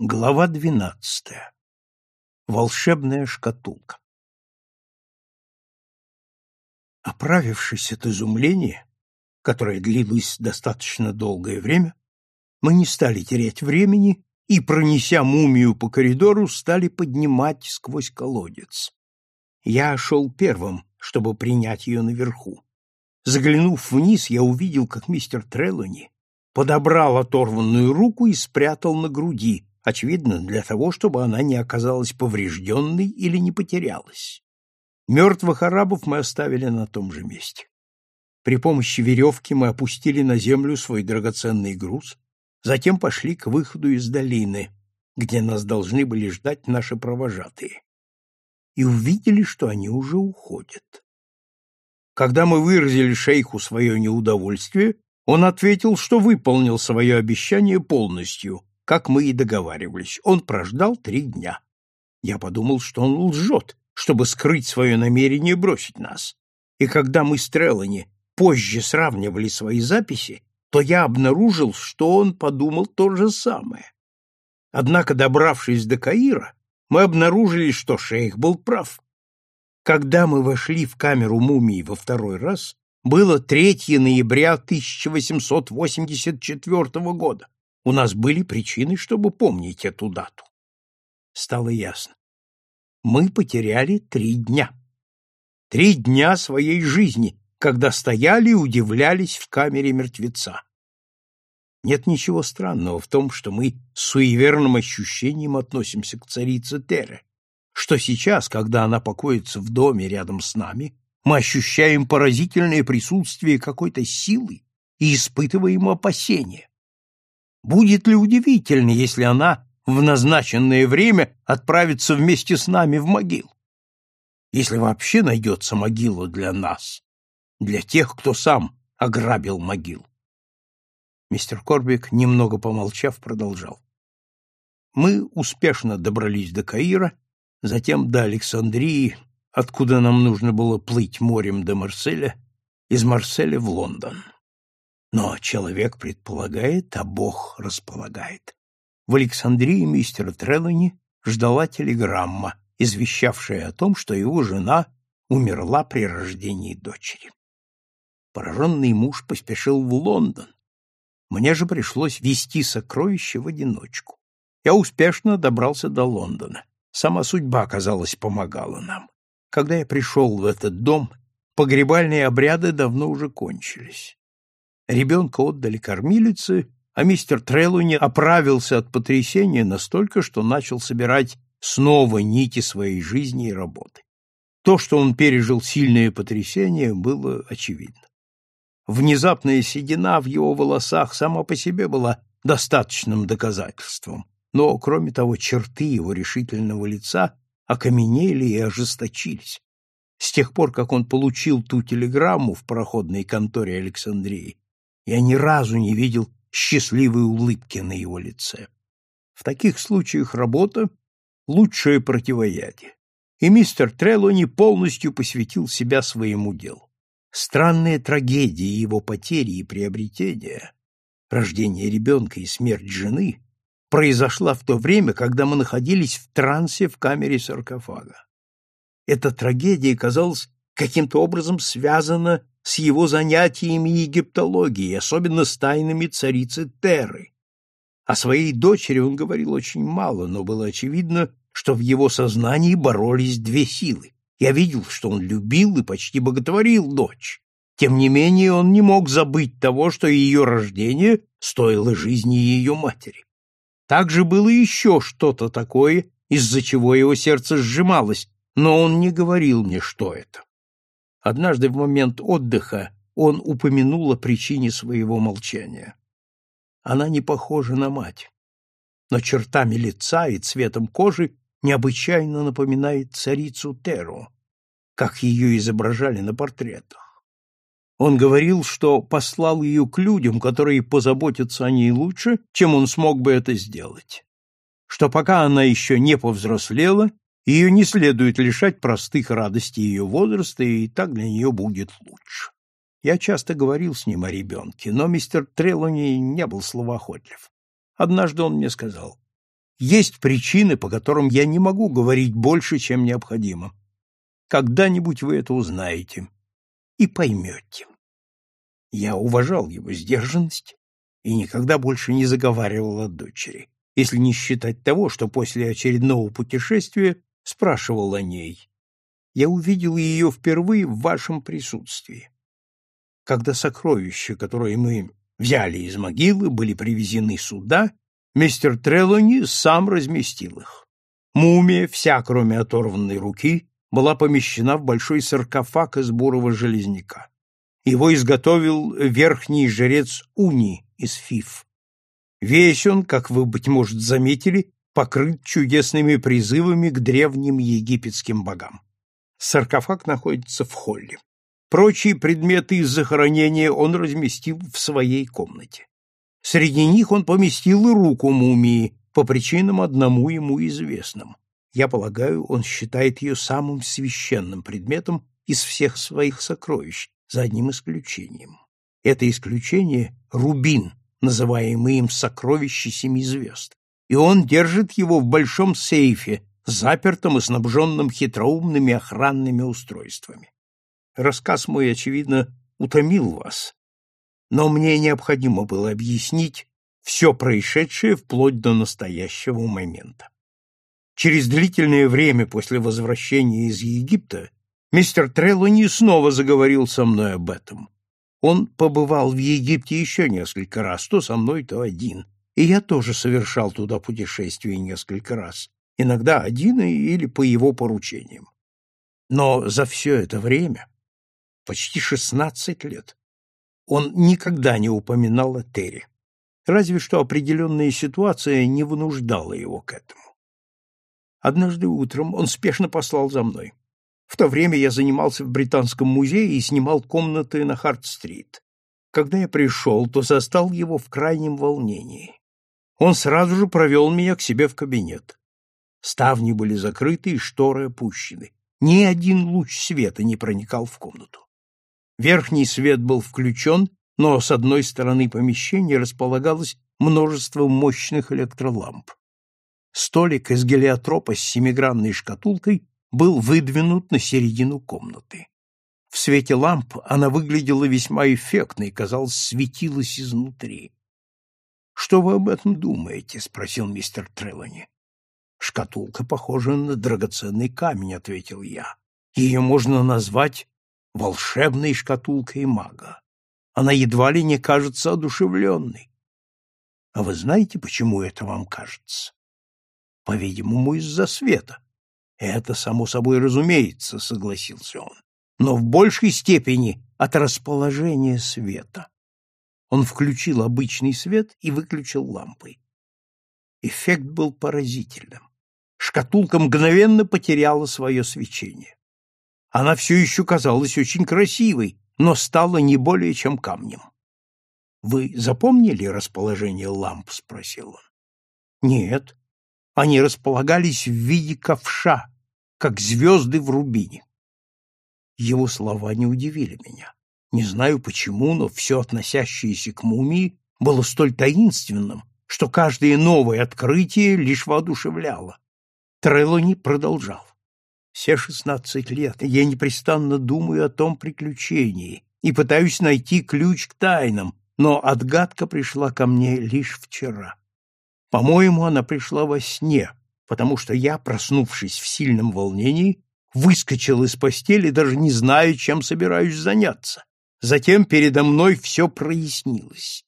Глава двенадцатая. Волшебная шкатулка. Оправившись от изумления, которое длилось достаточно долгое время, мы не стали терять времени и, пронеся мумию по коридору, стали поднимать сквозь колодец. Я шел первым, чтобы принять ее наверху. Заглянув вниз, я увидел, как мистер Треллони подобрал оторванную руку и спрятал на груди, очевидно, для того, чтобы она не оказалась поврежденной или не потерялась. Мертвых арабов мы оставили на том же месте. При помощи веревки мы опустили на землю свой драгоценный груз, затем пошли к выходу из долины, где нас должны были ждать наши провожатые, и увидели, что они уже уходят. Когда мы выразили шейху свое неудовольствие, он ответил, что выполнил свое обещание полностью, как мы и договаривались. Он прождал три дня. Я подумал, что он лжет, чтобы скрыть свое намерение бросить нас. И когда мы с Треллани позже сравнивали свои записи, то я обнаружил, что он подумал то же самое. Однако, добравшись до Каира, мы обнаружили, что шейх был прав. Когда мы вошли в камеру мумии во второй раз, было 3 ноября 1884 года. У нас были причины, чтобы помнить эту дату. Стало ясно. Мы потеряли три дня. Три дня своей жизни, когда стояли и удивлялись в камере мертвеца. Нет ничего странного в том, что мы с суеверным ощущением относимся к царице Тере, что сейчас, когда она покоится в доме рядом с нами, мы ощущаем поразительное присутствие какой-то силы и испытываем опасения. Будет ли удивительно, если она в назначенное время отправится вместе с нами в могилу? Если вообще найдется могила для нас, для тех, кто сам ограбил могил. Мистер Корбик, немного помолчав, продолжал. Мы успешно добрались до Каира, затем до Александрии, откуда нам нужно было плыть морем до Марселя, из Марселя в Лондон. Но человек предполагает, а Бог располагает. В Александрии мистера Треллани ждала телеграмма, извещавшая о том, что его жена умерла при рождении дочери. Пораженный муж поспешил в Лондон. Мне же пришлось вести сокровища в одиночку. Я успешно добрался до Лондона. Сама судьба, казалось, помогала нам. Когда я пришел в этот дом, погребальные обряды давно уже кончились. Ребенка отдали кормилице, а мистер Трелуни оправился от потрясения настолько, что начал собирать снова нити своей жизни и работы. То, что он пережил сильное потрясение, было очевидно. Внезапная седина в его волосах сама по себе была достаточным доказательством, но, кроме того, черты его решительного лица окаменели и ожесточились. С тех пор, как он получил ту телеграмму в проходной конторе Александрии, я ни разу не видел счастливой улыбки на его лице. В таких случаях работа — лучшее противоядие, и мистер Треллони полностью посвятил себя своему делу. Странная трагедия его потери и приобретения, рождение ребенка и смерть жены, произошла в то время, когда мы находились в трансе в камере саркофага. Эта трагедия, казалось, каким-то образом связана с его занятиями египтологией, особенно с тайнами царицы Терры. О своей дочери он говорил очень мало, но было очевидно, что в его сознании боролись две силы. Я видел, что он любил и почти боготворил дочь. Тем не менее, он не мог забыть того, что ее рождение стоило жизни ее матери. Также было еще что-то такое, из-за чего его сердце сжималось, но он не говорил мне, что это. Однажды в момент отдыха он упомянул о причине своего молчания. Она не похожа на мать, но чертами лица и цветом кожи необычайно напоминает царицу Теру, как ее изображали на портретах. Он говорил, что послал ее к людям, которые позаботятся о ней лучше, чем он смог бы это сделать, что пока она еще не повзрослела, ее не следует лишать простых радостей ее возраста, и так для нее будет лучше. Я часто говорил с ним о ребенке, но мистер Трелони не был словоохотлив. Однажды он мне сказал, Есть причины, по которым я не могу говорить больше, чем необходимо. Когда-нибудь вы это узнаете и поймете. Я уважал его сдержанность и никогда больше не заговаривал о дочери, если не считать того, что после очередного путешествия спрашивал о ней. Я увидел ее впервые в вашем присутствии. Когда сокровища, которые мы взяли из могилы, были привезены сюда, мистер Трелони сам разместил их. Мумия, вся кроме оторванной руки, была помещена в большой саркофаг из бурого железняка. Его изготовил верхний жрец Уни из Фиф. Весь он, как вы, быть может, заметили, покрыт чудесными призывами к древним египетским богам. Саркофаг находится в холле. Прочие предметы из захоронения он разместил в своей комнате. Среди них он поместил и руку мумии, по причинам одному ему известным. Я полагаю, он считает ее самым священным предметом из всех своих сокровищ, за одним исключением. Это исключение — рубин, называемый им сокровище семи звезд, и он держит его в большом сейфе, запертом и снабженном хитроумными охранными устройствами. Рассказ мой, очевидно, утомил вас, но мне необходимо было объяснить все происшедшее вплоть до настоящего момента. Через длительное время после возвращения из Египта мистер Треллони снова заговорил со мной об этом. Он побывал в Египте еще несколько раз, то со мной, то один, и я тоже совершал туда путешествие несколько раз, иногда один или по его поручениям. Но за все это время почти шестнадцать лет. Он никогда не упоминал о Терри, разве что определенная ситуация не вынуждала его к этому. Однажды утром он спешно послал за мной. В то время я занимался в Британском музее и снимал комнаты на Харт-стрит. Когда я пришел, то застал его в крайнем волнении. Он сразу же провел меня к себе в кабинет. Ставни были закрыты и шторы опущены. Ни один луч света не проникал в комнату. Верхний свет был включен, но с одной стороны помещения располагалось множество мощных электроламп. Столик из гелиотропа с семигранной шкатулкой был выдвинут на середину комнаты. В свете ламп она выглядела весьма эффектной, казалось, светилась изнутри. — Что вы об этом думаете? — спросил мистер Трелани. — Шкатулка похожа на драгоценный камень, — ответил я. Ее можно назвать волшебной шкатулкой мага. Она едва ли не кажется одушевленной. А вы знаете, почему это вам кажется? По-видимому, из-за света. Это, само собой, разумеется, согласился он. Но в большей степени от расположения света. Он включил обычный свет и выключил лампы. Эффект был поразительным. Шкатулка мгновенно потеряла свое свечение. Она все еще казалась очень красивой, но стала не более чем камнем. «Вы запомнили расположение ламп?» — спросил он. «Нет. Они располагались в виде ковша, как звезды в рубине». Его слова не удивили меня. Не знаю почему, но все относящееся к мумии было столь таинственным, что каждое новое открытие лишь воодушевляло. Трелони продолжал. Все шестнадцать лет я непрестанно думаю о том приключении и пытаюсь найти ключ к тайнам, но отгадка пришла ко мне лишь вчера. По-моему, она пришла во сне, потому что я, проснувшись в сильном волнении, выскочил из постели, даже не зная, чем собираюсь заняться. Затем передо мной все прояснилось.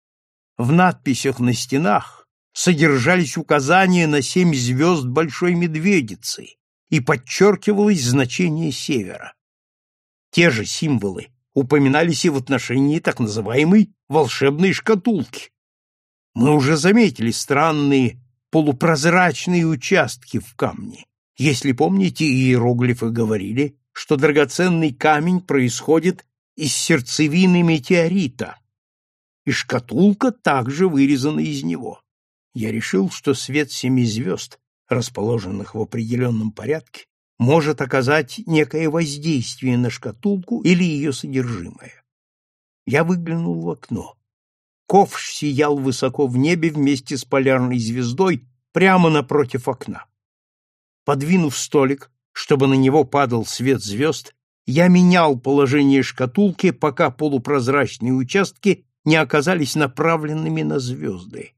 В надписях на стенах содержались указания на семь звезд Большой Медведицы, и подчеркивалось значение севера. Те же символы упоминались и в отношении так называемой волшебной шкатулки. Мы уже заметили странные полупрозрачные участки в камне. Если помните, иероглифы говорили, что драгоценный камень происходит из сердцевины метеорита, и шкатулка также вырезана из него. Я решил, что свет семи звезд расположенных в определенном порядке, может оказать некое воздействие на шкатулку или ее содержимое. Я выглянул в окно. Ковш сиял высоко в небе вместе с полярной звездой, прямо напротив окна. Подвинув столик, чтобы на него падал свет звезд, я менял положение шкатулки, пока полупрозрачные участки не оказались направленными на звезды.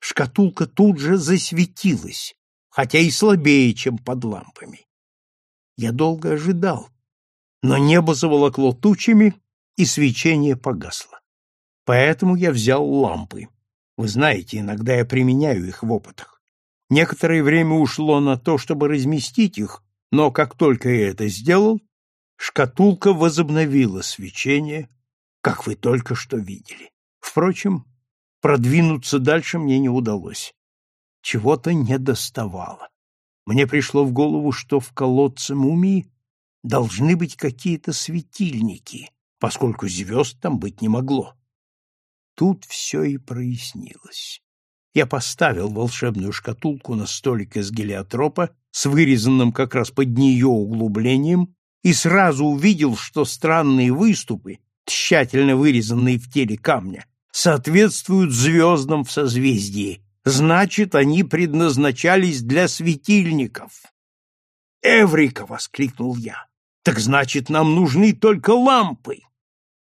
Шкатулка тут же засветилась, хотя и слабее, чем под лампами. Я долго ожидал, но небо заволокло тучами, и свечение погасло. Поэтому я взял лампы. Вы знаете, иногда я применяю их в опытах. Некоторое время ушло на то, чтобы разместить их, но как только я это сделал, шкатулка возобновила свечение, как вы только что видели. Впрочем, продвинуться дальше мне не удалось. Чего-то не доставало. Мне пришло в голову, что в колодце мумии должны быть какие-то светильники, поскольку звезд там быть не могло. Тут все и прояснилось. Я поставил волшебную шкатулку на столик из гелиотропа с вырезанным как раз под нее углублением и сразу увидел, что странные выступы, тщательно вырезанные в теле камня, соответствуют звездам в созвездии. Значит, они предназначались для светильников. «Эврика!» — воскликнул я. «Так значит, нам нужны только лампы!»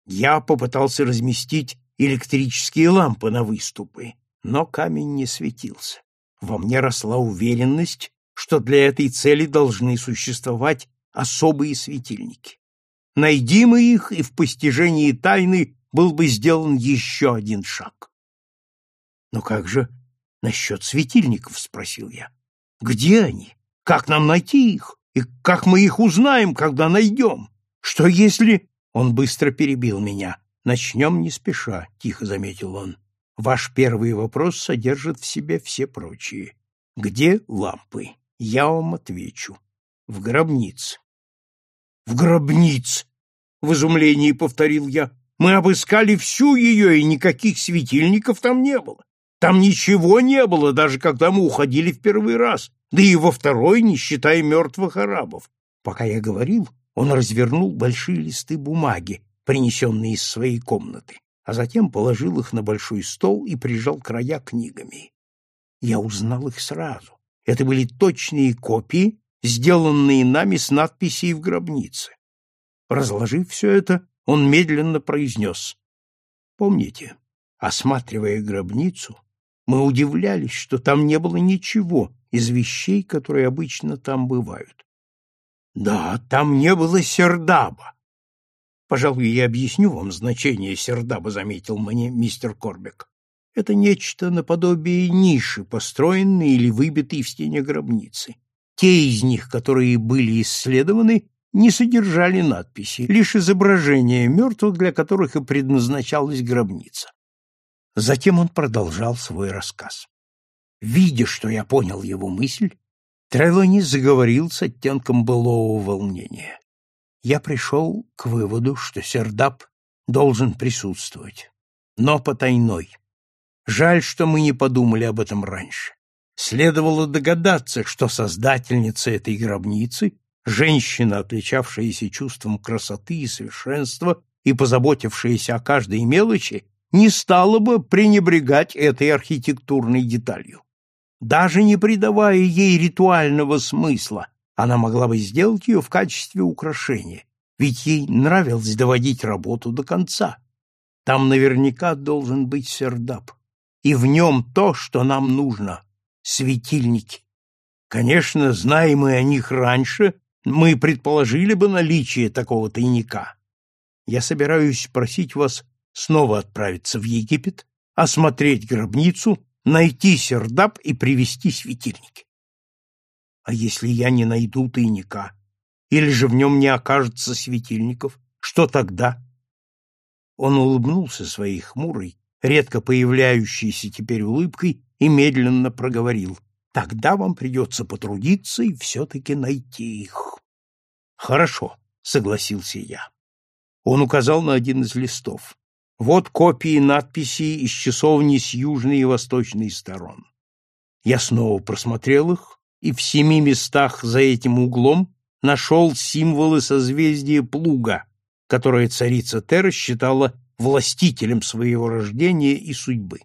Я попытался разместить электрические лампы на выступы, но камень не светился. Во мне росла уверенность, что для этой цели должны существовать особые светильники. Найди мы их, и в постижении тайны был бы сделан еще один шаг. «Но как же насчет светильников?» — спросил я. «Где они? Как нам найти их? И как мы их узнаем, когда найдем? Что если...» Он быстро перебил меня. «Начнем не спеша», — тихо заметил он. «Ваш первый вопрос содержит в себе все прочие. Где лампы? Я вам отвечу. В гробнице». «В гробнице!» — в изумлении повторил я. «Мы обыскали всю ее, и никаких светильников там не было. Там ничего не было, даже когда мы уходили в первый раз, да и во второй, не считая мертвых арабов. Пока я говорил, он развернул большие листы бумаги, принесенные из своей комнаты, а затем положил их на большой стол и прижал края книгами. Я узнал их сразу. Это были точные копии, сделанные нами с надписей в гробнице. Разложив все это, он медленно произнес. Помните, осматривая гробницу, мы удивлялись, что там не было ничего из вещей, которые обычно там бывают. Да, там не было сердаба. Пожалуй, я объясню вам значение сердаба, заметил мне мистер Корбек. Это нечто наподобие ниши, построенной или выбитой в стене гробницы. Те из них, которые были исследованы, не содержали надписи, лишь изображения мертвых, для которых и предназначалась гробница. Затем он продолжал свой рассказ. Видя, что я понял его мысль, Трелони заговорил с оттенком былого волнения. Я пришел к выводу, что Сердап должен присутствовать, но потайной. Жаль, что мы не подумали об этом раньше. Следовало догадаться, что создательница этой гробницы, женщина, отличавшаяся чувством красоты и совершенства и позаботившаяся о каждой мелочи, не стала бы пренебрегать этой архитектурной деталью. Даже не придавая ей ритуального смысла, она могла бы сделать ее в качестве украшения, ведь ей нравилось доводить работу до конца. Там наверняка должен быть сердап, и в нем то, что нам нужно светильники. Конечно, зная мы о них раньше, мы предположили бы наличие такого тайника. Я собираюсь просить вас снова отправиться в Египет, осмотреть гробницу, найти сердап и привести светильники. А если я не найду тайника, или же в нем не окажется светильников, что тогда? Он улыбнулся своей хмурой, редко появляющейся теперь улыбкой, и медленно проговорил. Тогда вам придется потрудиться и все-таки найти их. Хорошо, согласился я. Он указал на один из листов. Вот копии надписей из часовни с южной и восточной сторон. Я снова просмотрел их, и в семи местах за этим углом нашел символы созвездия Плуга, которое царица Тера считала властителем своего рождения и судьбы.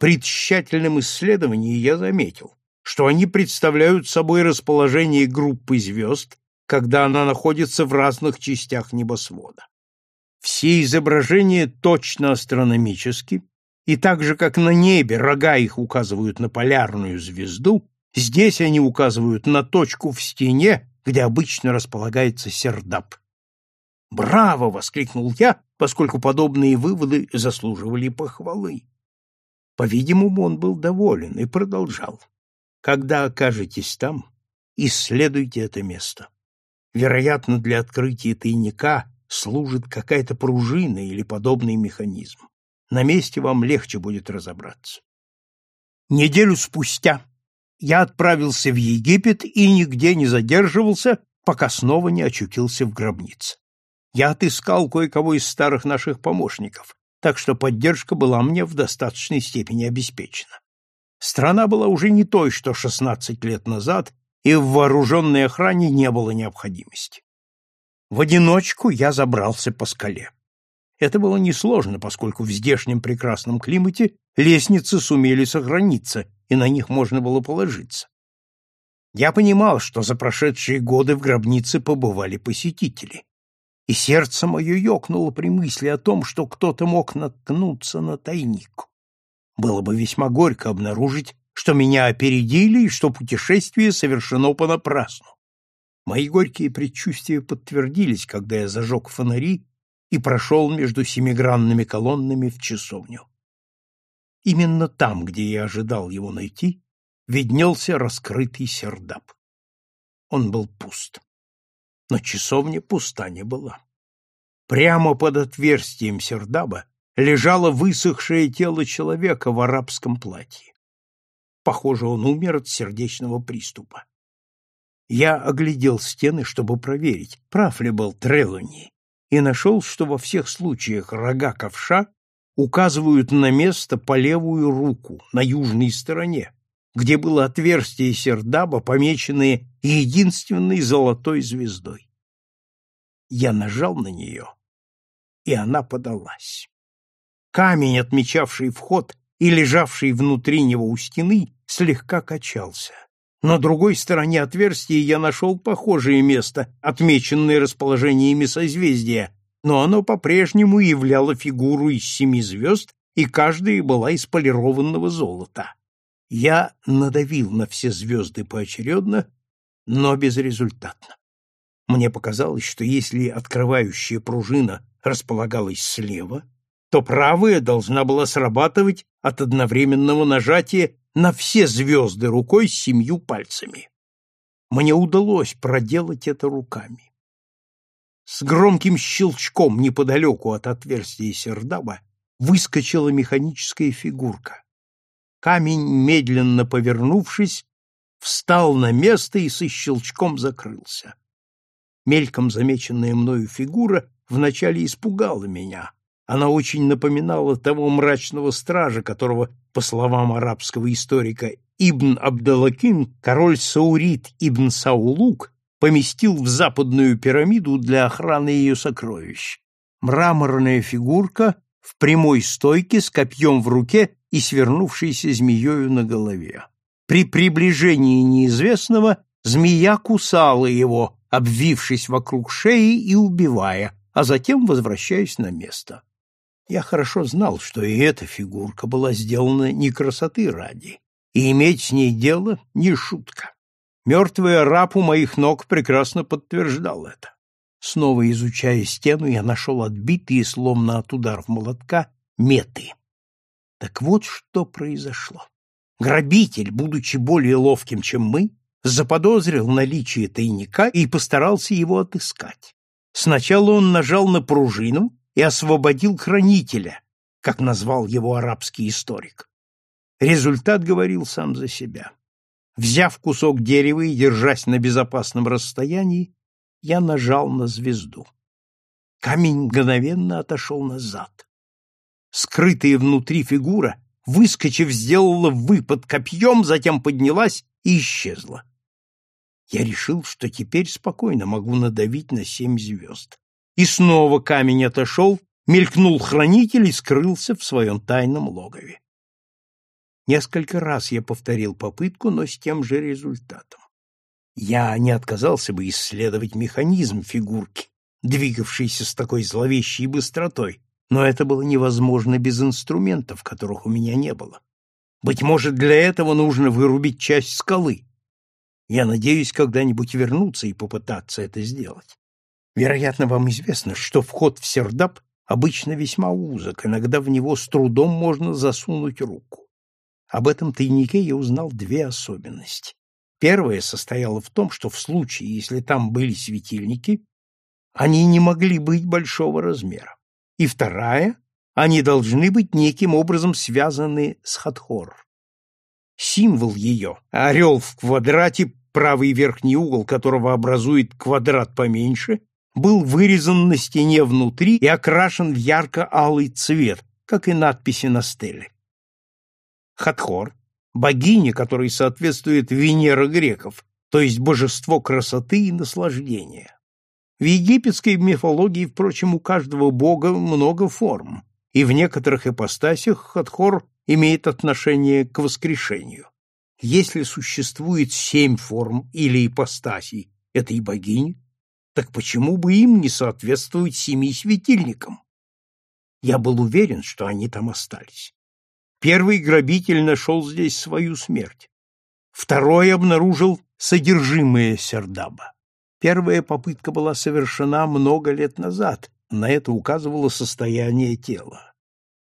При тщательном исследовании я заметил, что они представляют собой расположение группы звезд, когда она находится в разных частях небосвода. Все изображения точно астрономически, и так же, как на небе рога их указывают на полярную звезду, здесь они указывают на точку в стене, где обычно располагается сердап. «Браво!» — воскликнул я, поскольку подобные выводы заслуживали похвалы. По-видимому, он был доволен и продолжал. «Когда окажетесь там, исследуйте это место. Вероятно, для открытия тайника служит какая-то пружина или подобный механизм. На месте вам легче будет разобраться. Неделю спустя я отправился в Египет и нигде не задерживался, пока снова не очутился в гробнице. Я отыскал кое-кого из старых наших помощников, так что поддержка была мне в достаточной степени обеспечена. Страна была уже не той, что 16 лет назад, и в вооруженной охране не было необходимости. В одиночку я забрался по скале. Это было несложно, поскольку в здешнем прекрасном климате лестницы сумели сохраниться, и на них можно было положиться. Я понимал, что за прошедшие годы в гробнице побывали посетители, и сердце мое ёкнуло при мысли о том, что кто-то мог наткнуться на тайник. Было бы весьма горько обнаружить, что меня опередили и что путешествие совершено понапрасну. Мои горькие предчувствия подтвердились, когда я зажег фонари и прошел между семигранными колоннами в часовню. Именно там, где я ожидал его найти, виднелся раскрытый сердап. Он был пуст. Но часовня пуста не была. Прямо под отверстием сердаба лежало высохшее тело человека в арабском платье. Похоже, он умер от сердечного приступа. Я оглядел стены, чтобы проверить, прав ли был Трелони, и нашел, что во всех случаях рога ковша указывают на место по левую руку, на южной стороне, где было отверстие сердаба, помеченное единственной золотой звездой. Я нажал на нее, и она подалась. Камень, отмечавший вход и лежавший внутри него у стены, слегка качался. На другой стороне отверстия я нашел похожее место, отмеченное расположениями созвездия, но оно по-прежнему являло фигуру из семи звезд, и каждая была из полированного золота. Я надавил на все звезды поочередно, но безрезультатно. Мне показалось, что если открывающая пружина располагалась слева, то правая должна была срабатывать от одновременного нажатия на все звезды рукой с семью пальцами. Мне удалось проделать это руками. С громким щелчком неподалеку от отверстия сердаба выскочила механическая фигурка. Камень, медленно повернувшись, встал на место и со щелчком закрылся. Мельком замеченная мною фигура вначале испугала меня, она очень напоминала того мрачного стража, которого, по словам арабского историка Ибн Абдалакин, король Саурит Ибн Саулук поместил в западную пирамиду для охраны ее сокровищ. Мраморная фигурка в прямой стойке с копьем в руке и свернувшейся змеёю на голове. При приближении неизвестного змея кусала его, обвившись вокруг шеи и убивая, а затем возвращаясь на место. Я хорошо знал, что и эта фигурка была сделана не красоты ради, и иметь с ней дело не шутка. Мертвый араб у моих ног прекрасно подтверждал это. Снова изучая стену, я нашел отбитые, словно от ударов молотка, меты. Так вот что произошло. Грабитель, будучи более ловким, чем мы, заподозрил наличие тайника и постарался его отыскать. Сначала он нажал на пружину, и освободил хранителя, как назвал его арабский историк. Результат говорил сам за себя. Взяв кусок дерева и держась на безопасном расстоянии, я нажал на звезду. Камень мгновенно отошел назад. Скрытая внутри фигура, выскочив, сделала выпад копьем, затем поднялась и исчезла. Я решил, что теперь спокойно могу надавить на семь звезд и снова камень отошел, мелькнул хранитель и скрылся в своем тайном логове. Несколько раз я повторил попытку, но с тем же результатом. Я не отказался бы исследовать механизм фигурки, двигавшейся с такой зловещей быстротой, но это было невозможно без инструментов, которых у меня не было. Быть может, для этого нужно вырубить часть скалы. Я надеюсь когда-нибудь вернуться и попытаться это сделать. Вероятно, вам известно, что вход в Сердап обычно весьма узок, иногда в него с трудом можно засунуть руку. Об этом тайнике я узнал две особенности. Первая состояла в том, что в случае, если там были светильники, они не могли быть большого размера. И вторая они должны быть неким образом связаны с Хатхор. Символ ее — орел в квадрате, правый верхний угол которого образует квадрат поменьше, был вырезан на стене внутри и окрашен в ярко-алый цвет, как и надписи на стеле. Хатхор — богиня, которой соответствует Венера греков, то есть божество красоты и наслаждения. В египетской мифологии, впрочем, у каждого бога много форм и в некоторых ипостасях Хатхор имеет отношение к воскрешению. Если существует семь форм или ипостасей этой богини, так почему бы им не соответствовать семи светильникам? Я был уверен, что они там остались. Первый грабитель нашел здесь свою смерть. Второй обнаружил содержимое Сердаба. Первая попытка была совершена много лет назад, на это указывало состояние тела.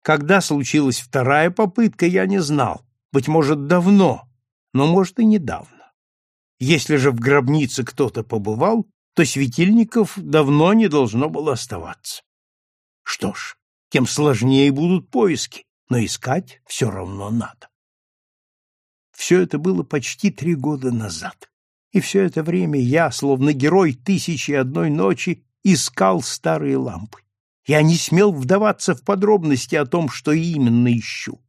Когда случилась вторая попытка, я не знал. Быть может, давно, но, может, и недавно. Если же в гробнице кто-то побывал, то светильников давно не должно было оставаться. Что ж, тем сложнее будут поиски, но искать все равно надо. Все это было почти три года назад, и все это время я, словно герой «Тысячи одной ночи», искал старые лампы. Я не смел вдаваться в подробности о том, что именно ищу.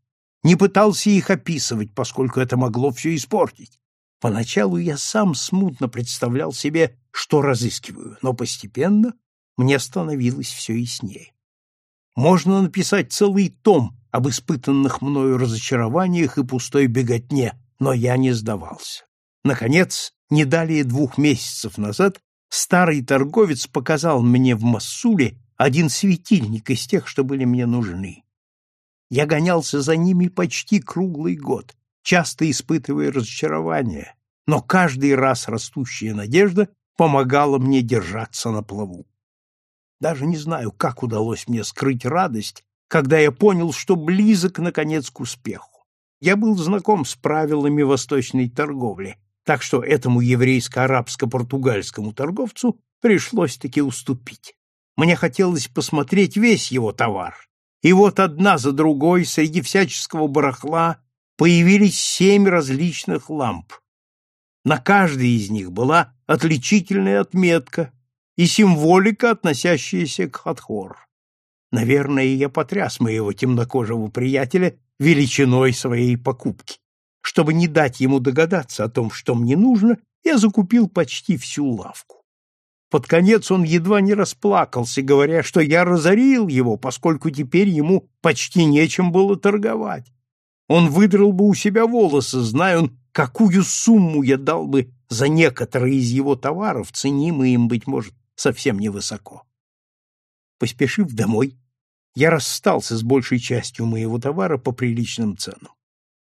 Не пытался их описывать, поскольку это могло все испортить. Поначалу я сам смутно представлял себе, что разыскиваю, но постепенно мне становилось все яснее. Можно написать целый том об испытанных мною разочарованиях и пустой беготне, но я не сдавался. Наконец, не далее двух месяцев назад старый торговец показал мне в Массуле один светильник из тех, что были мне нужны. Я гонялся за ними почти круглый год, часто испытывая разочарование, но каждый раз растущая надежда помогала мне держаться на плаву. Даже не знаю, как удалось мне скрыть радость, когда я понял, что близок, наконец, к успеху. Я был знаком с правилами восточной торговли, так что этому еврейско-арабско-португальскому торговцу пришлось-таки уступить. Мне хотелось посмотреть весь его товар. И вот одна за другой среди всяческого барахла появились семь различных ламп. На каждой из них была отличительная отметка и символика, относящаяся к Хатхор. Наверное, я потряс моего темнокожего приятеля величиной своей покупки. Чтобы не дать ему догадаться о том, что мне нужно, я закупил почти всю лавку. Под конец он едва не расплакался, говоря, что я разорил его, поскольку теперь ему почти нечем было торговать. Он выдрал бы у себя волосы, зная он, какую сумму я дал бы за некоторые из его товаров, ценимые им, быть может, совсем невысоко. Поспешив домой, я расстался с большей частью моего товара по приличным ценам.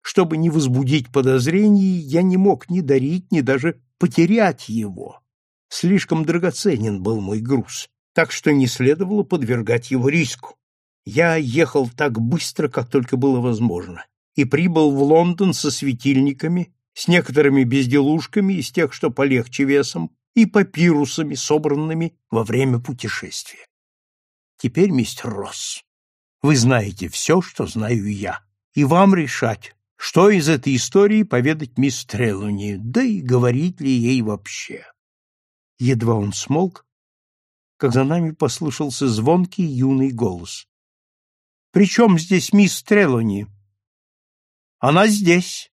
Чтобы не возбудить подозрений, я не мог ни дарить, ни даже потерять его. Слишком драгоценен был мой груз, так что не следовало подвергать его риску. Я ехал так быстро, как только было возможно, и прибыл в Лондон со светильниками, с некоторыми безделушками из тех, что полегче весом, и папирусами, собранными во время путешествия. Теперь, мистер Росс, вы знаете все, что знаю я, и вам решать, что из этой истории поведать мисс Трелуни, да и говорить ли ей вообще. Едва он смолк, как за нами послышался звонкий юный голос. — При чем здесь мисс Трелуни? — Она здесь.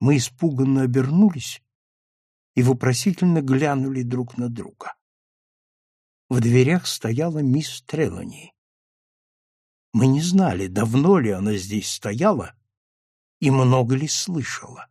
Мы испуганно обернулись и вопросительно глянули друг на друга. В дверях стояла мисс Трелони. Мы не знали, давно ли она здесь стояла, и много ли слышала.